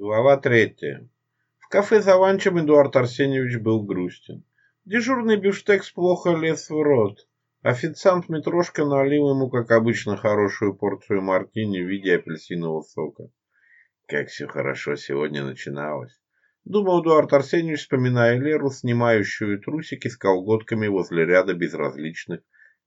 Глава третья. В кафе за ланчем Эдуард Арсеньевич был грустен. Дежурный бифштекс плохо лез в рот. Официант Митрошка налил ему, как обычно, хорошую порцию мартини в виде апельсинового сока. Как все хорошо сегодня начиналось. Думал Эдуард Арсеньевич, вспоминая Леру, снимающую трусики с колготками возле ряда безразличных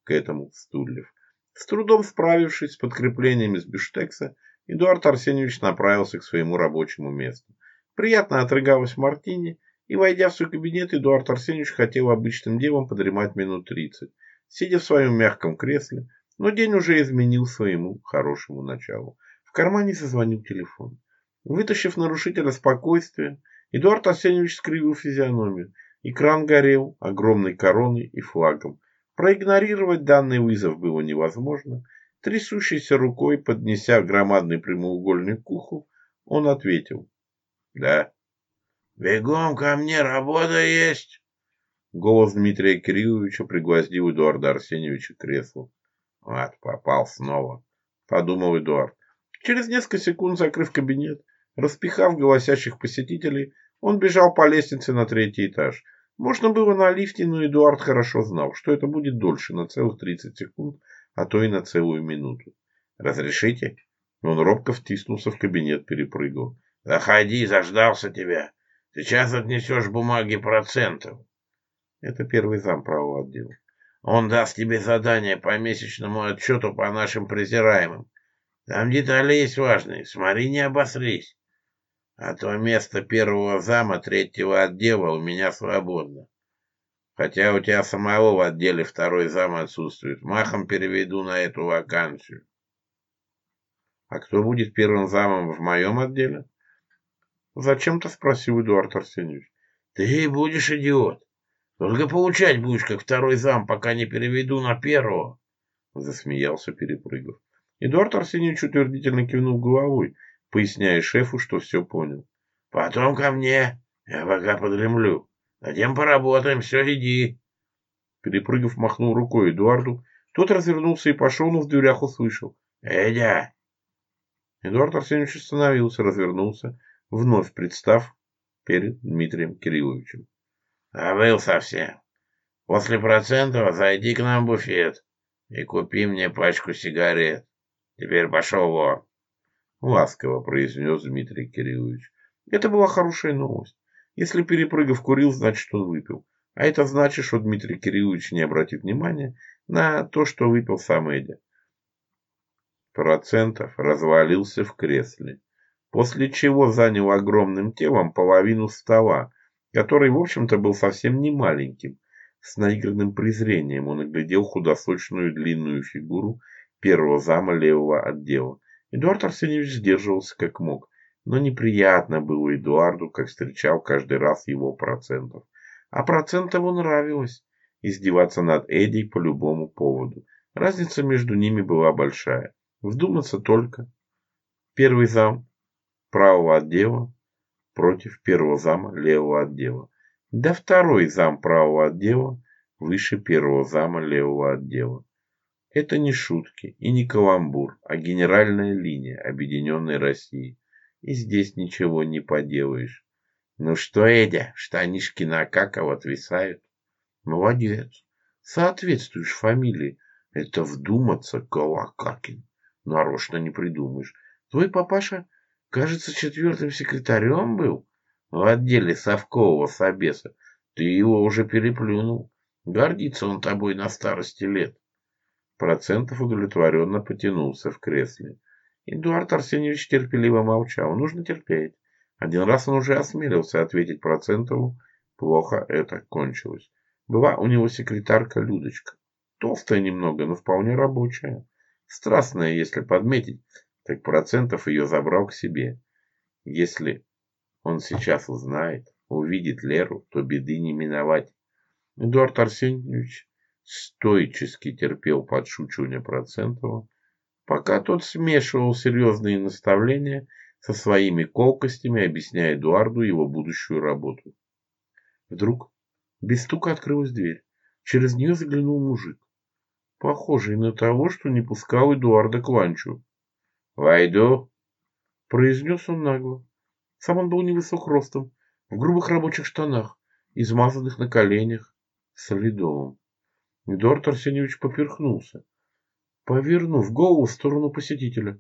к этому стульев. С трудом справившись с подкреплениями с бифштекса, Эдуард Арсеньевич направился к своему рабочему месту. Приятно отрыгавшись мартини и, войдя в свой кабинет, Эдуард Арсеньевич хотел обычным делом подремать минут тридцать, сидя в своем мягком кресле, но день уже изменил своему хорошему началу. В кармане созвонил телефон. Вытащив нарушителя спокойствия, Эдуард Арсеньевич скривил физиономию. Экран горел огромной короной и флагом. Проигнорировать данный вызов было невозможно – Трясущейся рукой, поднеся громадный прямоугольник к уху, он ответил. — Да. — Бегом ко мне, работа есть! Голос Дмитрия Кирилловича пригвоздил Эдуарда Арсеньевича к креслу. — Ад, попал снова! — подумал Эдуард. Через несколько секунд, закрыв кабинет, распихав голосящих посетителей, он бежал по лестнице на третий этаж. Можно было на лифте, но Эдуард хорошо знал, что это будет дольше на целых 30 секунд, а то и на целую минуту. «Разрешите?» Он робко втиснулся в кабинет, перепрыгнул. «Заходи, заждался тебя. Сейчас отнесешь бумаги процентов». Это первый зам правого отдела. «Он даст тебе задание по месячному отчету по нашим презираемым. Там детали есть важные. Смотри, не обосрись. А то место первого зама третьего отдела у меня свободно. Хотя у тебя самого в отделе второй зам отсутствует. Махом переведу на эту вакансию. А кто будет первым замом в моем отделе? Зачем-то спросил Эдуард Арсеньевич. Ты будешь идиот. Только получать будешь, как второй зам, пока не переведу на первого. Засмеялся Перепрыгов. Эдуард Арсеньевич утвердительно кивнул головой, поясняя шефу, что все понял. Потом ко мне. Я пока подремлю. Затем поработаем, все, иди. Перепрыгав, махнул рукой Эдуарду. Тот развернулся и пошел, но в дверях услышал. «Эдя!» Эдуард Арсеньевич остановился, развернулся, вновь представ перед Дмитрием Кирилловичем. «Забыл совсем. После процентов зайди к нам в буфет и купи мне пачку сигарет. Теперь пошел вон!» Ласково произнес Дмитрий Кириллович. Это была хорошая новость. Если Перепрыгов курил, значит, он выпил. А это значит, что Дмитрий Кириллович не обратит внимания на то, что выпил сам Эдя. Процентов развалился в кресле, после чего занял огромным телом половину стола, который, в общем-то, был совсем не маленьким. С наигранным презрением он оглядел худосочную длинную фигуру первого зама левого отдела. Эдуард Арсеньевич сдерживался как мог. Но неприятно было Эдуарду, как встречал каждый раз его процентов. А процентову нравилось издеваться над Эдди по любому поводу. Разница между ними была большая. Вдуматься только. Первый зам правого отдела против первого зама левого отдела. Да второй зам правого отдела выше первого зама левого отдела. Это не шутки и не каламбур, а генеральная линия Объединенной России и здесь ничего не поделаешь. Ну что, Эдя, штанишки на Акакова отвисают. Молодец, соответствуешь фамилии. Это вдуматься, Колокакин. Нарочно не придумаешь. Твой папаша, кажется, четвертым секретарем был в отделе совкового собеса. Ты его уже переплюнул. Гордится он тобой на старости лет. Процентов удовлетворенно потянулся в кресле. Эдуард Арсеньевич терпеливо молчал. Нужно терпеть. Один раз он уже осмелился ответить Процентову. Плохо это кончилось. Была у него секретарка Людочка. Толстая немного, но вполне рабочая. Страстная, если подметить, так Процентов ее забрал к себе. Если он сейчас узнает, увидит Леру, то беды не миновать. Эдуард Арсеньевич стоически терпел подшучивание Процентова, пока тот смешивал серьезные наставления со своими колкостями, объясняя Эдуарду его будущую работу. Вдруг без стука открылась дверь. Через нее заглянул мужик, похожий на того, что не пускал Эдуарда к ланчу. «Войду!» – произнес он нагло. Сам он был невысок ростом, в грубых рабочих штанах, измазанных на коленях, солидовым. Эдуард Арсеньевич поперхнулся повернув голову в сторону посетителя.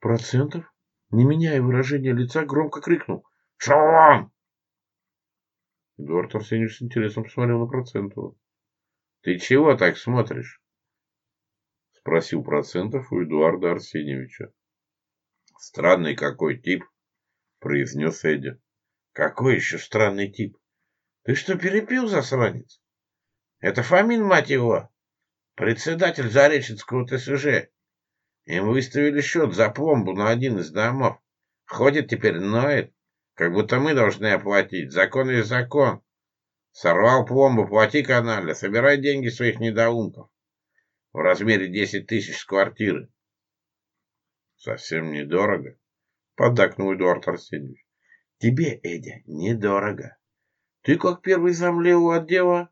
Процентов, не меняя выражения лица, громко крикнул «Шалом!». Эдуард Арсеньевич с интересом посмотрел на Процентова. «Ты чего так смотришь?» — спросил Процентов у Эдуарда Арсеньевича. «Странный какой тип», — произнес Эдди. «Какой еще странный тип? Ты что, перепил, засранец? Это Фомин, мать его!» Председатель Зареченского ТСЖ. Им выставили счет за пломбу на один из домов. Ходит теперь, ноет, как будто мы должны оплатить. Закон есть закон. Сорвал пломбу, плати канале, собирай деньги своих недоумков в размере 10 тысяч с квартиры. Совсем недорого, поддакнул Эдуард Арсеньевич. Тебе, Эдя, недорого. Ты как первый зам левого отдела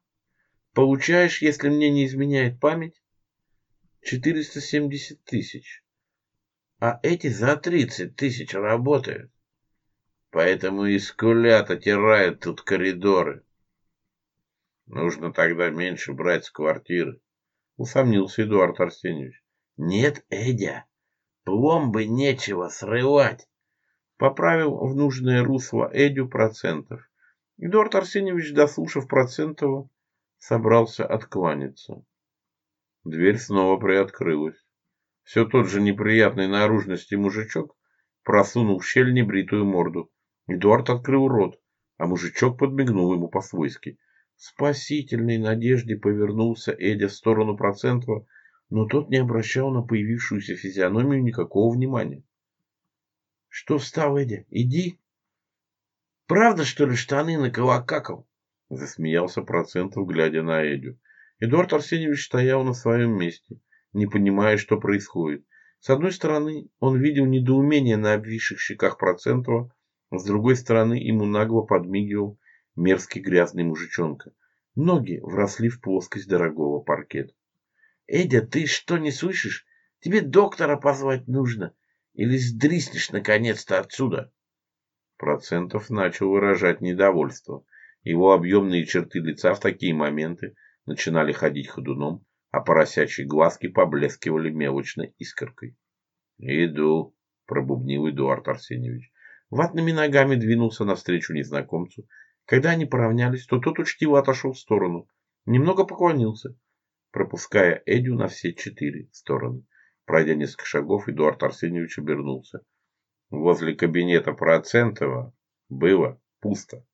получаешь, если мне не изменяет память, 470 тысяч. А эти за 30 тысяч работают. Поэтому и скулят отирают тут коридоры. Нужно тогда меньше брать с квартиры, усомнился Эдуард Арсеньевич. Нет, Эдя, пломбы нечего срывать. Поправил в нужное русло Эдю процентов. Эдуард Арсеньевич, дослушав процентова, собрался откланяться. Дверь снова приоткрылась. Все тот же неприятный наружности мужичок просунул в щель небритую морду. Эдуард открыл рот, а мужичок подмигнул ему по-свойски. В спасительной надежде повернулся Эдя в сторону процентова, но тот не обращал на появившуюся физиономию никакого внимания. — Что встал, Эдя? Иди! Правда, что ли, штаны наколокакал? — засмеялся Процентов, глядя на Эдю. Эдуард Арсеньевич стоял на своем месте, не понимая, что происходит. С одной стороны, он видел недоумение на обвисших щеках Процентова, с другой стороны, ему нагло подмигивал мерзкий грязный мужичонка. Ноги вросли в плоскость дорогого паркета. «Эдя, ты что, не слышишь? Тебе доктора позвать нужно. Или сдриснешь наконец-то отсюда?» Процентов начал выражать недовольство. Его объемные черты лица в такие моменты начинали ходить ходуном, а поросячьи глазки поблескивали мелочной искоркой. «Иду», — пробубнил Эдуард Арсеньевич. Ватными ногами двинулся навстречу незнакомцу. Когда они поравнялись, то тот учтиво отошел в сторону, немного поклонился, пропуская Эдю на все четыре стороны. Пройдя несколько шагов, Эдуард Арсеньевич обернулся. Возле кабинета Процентова было пусто.